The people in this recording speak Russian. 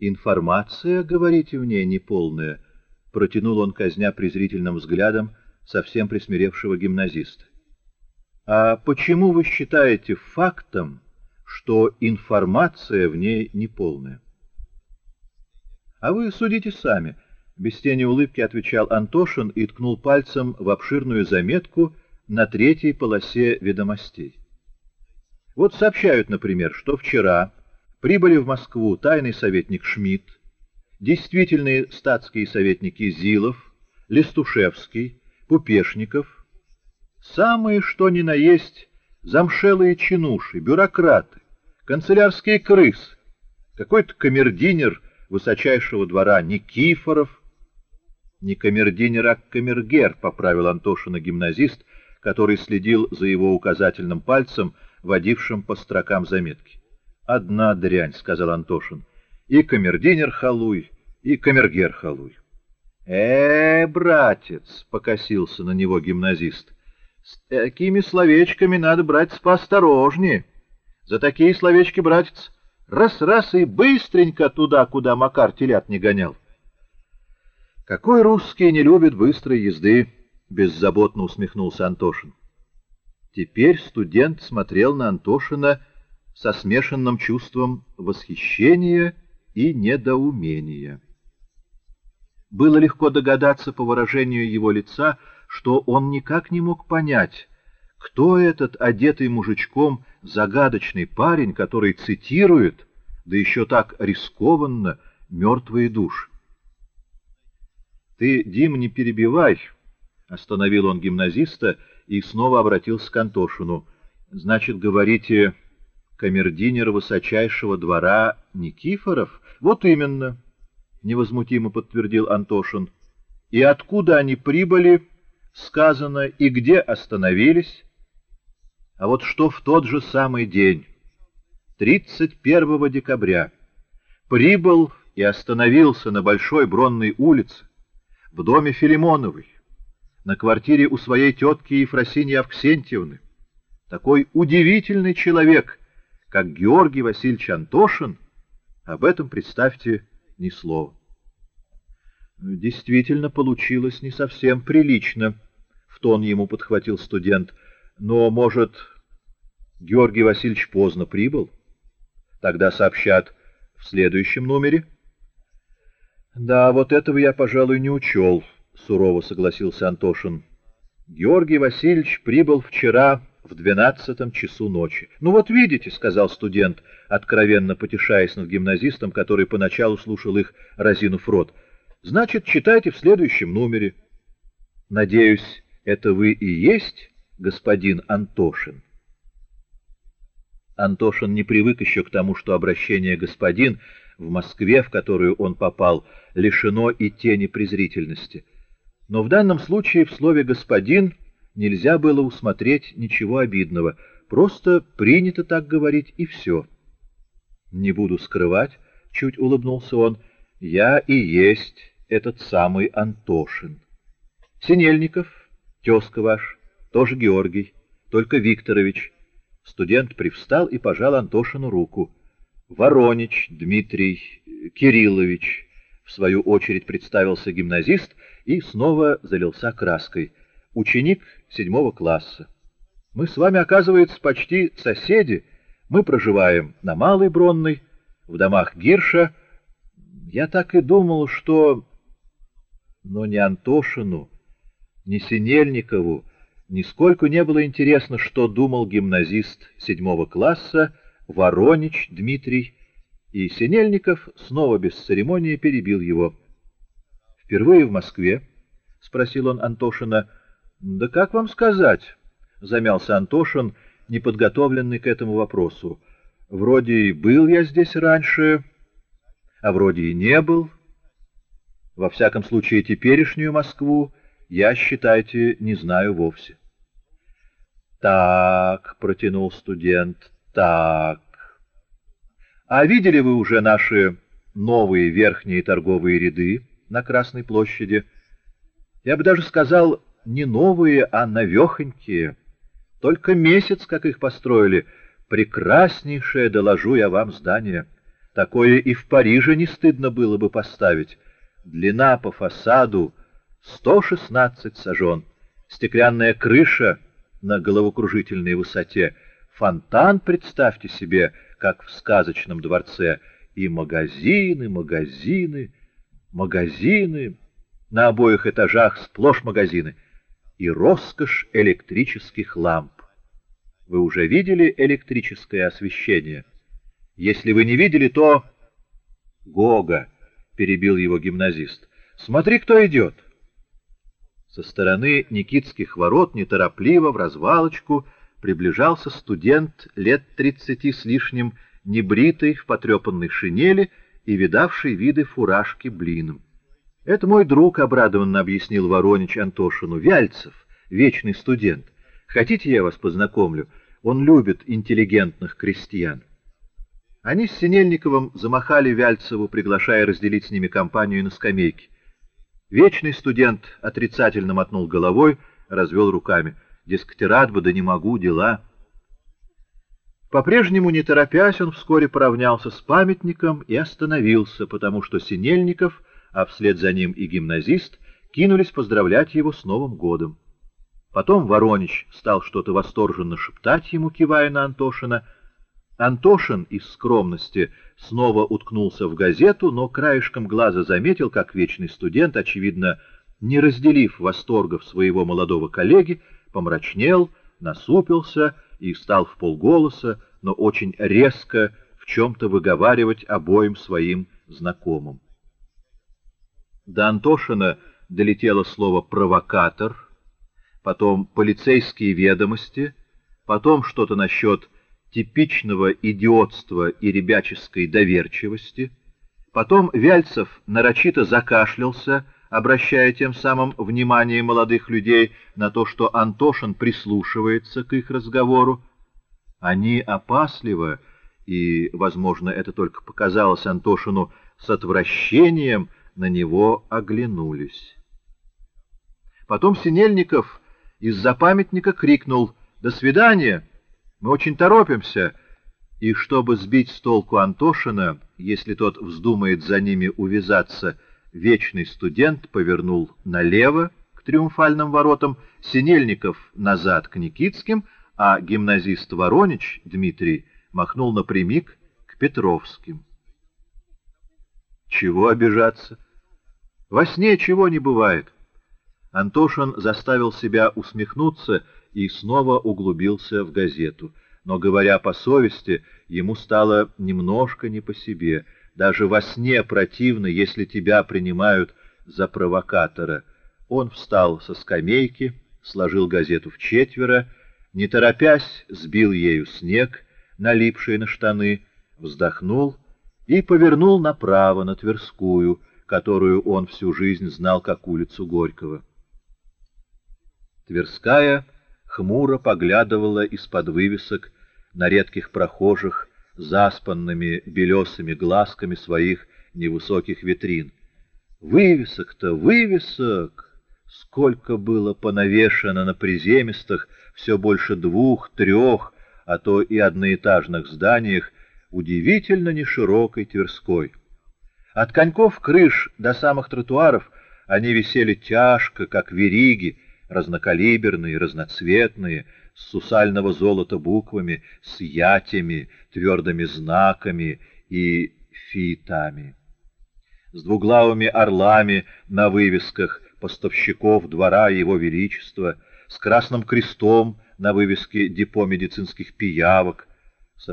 Информация, говорите, в ней неполная, — протянул он, казня презрительным взглядом совсем присмиревшего гимназиста. А почему вы считаете фактом, что информация в ней неполная? А вы судите сами, — без тени улыбки отвечал Антошин и ткнул пальцем в обширную заметку на третьей полосе ведомостей. Вот сообщают, например, что вчера прибыли в Москву тайный советник Шмидт, действительные статские советники Зилов, Листушевский, Пупешников, самые что ни на есть замшелые чинуши, бюрократы, канцелярские крысы, какой-то камердинер высочайшего двора Никифоров, не камердинер, а камергер, поправил Антошина гимназист, который следил за его указательным пальцем, водившим по строкам заметки. «Одна дрянь», — сказал Антошин. «И камердинер халуй, и камергер халуй». «Э, братец!» — покосился на него гимназист. «С такими словечками надо, братец, поосторожнее. За такие словечки, братец, раз-раз и быстренько туда, куда Макар телят не гонял». «Какой русский не любит быстрой езды?» — беззаботно усмехнулся Антошин. Теперь студент смотрел на Антошина со смешанным чувством восхищения и недоумения. Было легко догадаться по выражению его лица, что он никак не мог понять, кто этот одетый мужичком загадочный парень, который цитирует, да еще так рискованно, мертвые души. «Ты, Дим, не перебивай!» — остановил он гимназиста и снова обратился к Антошину. «Значит, говорите, камердинер высочайшего двора Никифоров?» «Вот именно!» — невозмутимо подтвердил Антошин. «И откуда они прибыли, сказано, и где остановились?» А вот что в тот же самый день, 31 декабря, прибыл и остановился на Большой Бронной улице, в доме Филимоновой, на квартире у своей тетки Ефросиньи Авксентьевны, такой удивительный человек, как Георгий Васильевич Антошин, об этом, представьте, ни слова. Действительно, получилось не совсем прилично, — в тон ему подхватил студент. Но, может, Георгий Васильевич поздно прибыл? Тогда сообщат в следующем номере. Да, вот этого я, пожалуй, не учел, — сурово согласился Антошин. Георгий Васильевич прибыл вчера в двенадцатом часу ночи. — Ну вот видите, — сказал студент, откровенно потешаясь над гимназистом, который поначалу слушал их, разинув рот. — Значит, читайте в следующем номере. — Надеюсь, это вы и есть господин Антошин? Антошин не привык еще к тому, что обращение «господин» в Москве, в которую он попал, лишено и тени презрительности. Но в данном случае в слове «господин» нельзя было усмотреть ничего обидного, просто принято так говорить и все. «Не буду скрывать», — чуть улыбнулся он, — «я и есть этот самый Антошин. Синельников, тезка ваш, тоже Георгий, только Викторович». Студент привстал и пожал Антошину руку. «Воронич Дмитрий Кириллович», — в свою очередь представился гимназист и снова залился краской — ученик седьмого класса. Мы с вами, оказывается, почти соседи. Мы проживаем на Малой Бронной, в домах Гирша. Я так и думал, что... Но ни Антошину, ни Синельникову нисколько не было интересно, что думал гимназист седьмого класса Воронич Дмитрий, и Синельников снова без церемонии перебил его. «Впервые в Москве?» — спросил он Антошина — да как вам сказать? Замялся Антошин, неподготовленный к этому вопросу. Вроде и был я здесь раньше, а вроде и не был. Во всяком случае, теперешнюю Москву я, считайте, не знаю вовсе. Так, протянул студент, так. А видели вы уже наши новые верхние торговые ряды на Красной площади? Я бы даже сказал, не новые, а новехонькие. Только месяц, как их построили. Прекраснейшее, доложу я вам, здание. Такое и в Париже не стыдно было бы поставить. Длина по фасаду 116 сажен, стеклянная крыша на головокружительной высоте, фонтан, представьте себе, как в сказочном дворце, и магазины, магазины, магазины, на обоих этажах сплошь магазины, и роскошь электрических ламп. Вы уже видели электрическое освещение? Если вы не видели, то... Гога, перебил его гимназист. Смотри, кто идет. Со стороны Никитских ворот неторопливо в развалочку приближался студент лет тридцати с лишним, небритый, в потрепанной шинели и видавший виды фуражки блином. — Это мой друг, — обрадованно объяснил Воронич Антошину, — Вяльцев, вечный студент. Хотите, я вас познакомлю? Он любит интеллигентных крестьян. Они с Синельниковым замахали Вяльцеву, приглашая разделить с ними компанию на скамейке. Вечный студент отрицательно мотнул головой, развел руками. Дескать, рад бы, да не могу, дела. По-прежнему, не торопясь, он вскоре поравнялся с памятником и остановился, потому что Синельников, а вслед за ним и гимназист, кинулись поздравлять его с Новым годом. Потом Воронич стал что-то восторженно шептать ему, кивая на Антошина. Антошин из скромности снова уткнулся в газету, но краешком глаза заметил, как вечный студент, очевидно, не разделив восторгов своего молодого коллеги, помрачнел, насупился и стал в полголоса, но очень резко в чем-то выговаривать обоим своим знакомым. До Антошина долетело слово «провокатор», потом полицейские ведомости, потом что-то насчет типичного идиотства и ребяческой доверчивости, потом Вяльцев нарочито закашлялся, обращая тем самым внимание молодых людей на то, что Антошин прислушивается к их разговору. Они опасливо, и, возможно, это только показалось Антошину с отвращением, на него оглянулись. Потом Синельников из-за памятника крикнул «До свидания! Мы очень торопимся!» И чтобы сбить с толку Антошина, если тот вздумает за ними увязаться, вечный студент повернул налево к триумфальным воротам, Синельников назад к Никитским, а гимназист Воронич Дмитрий махнул напрямик к Петровским. Чего обижаться? Во сне чего не бывает. Антошин заставил себя усмехнуться и снова углубился в газету. Но, говоря по совести, ему стало немножко не по себе. Даже во сне противно, если тебя принимают за провокатора. Он встал со скамейки, сложил газету в четверо, не торопясь сбил ею снег, налипший на штаны, вздохнул и повернул направо на Тверскую, которую он всю жизнь знал как улицу Горького. Тверская хмуро поглядывала из-под вывесок на редких прохожих заспанными белесыми глазками своих невысоких витрин. Вывесок-то, вывесок! Сколько было понавешено на приземистых, все больше двух, трех, а то и одноэтажных зданиях, удивительно неширокой Тверской. От коньков крыш до самых тротуаров они висели тяжко, как вериги, разнокалиберные, разноцветные, с сусального золота буквами, с ятями, твердыми знаками и фиитами. С двуглавыми орлами на вывесках поставщиков двора Его Величества, с красным крестом на вывеске депо медицинских пиявок,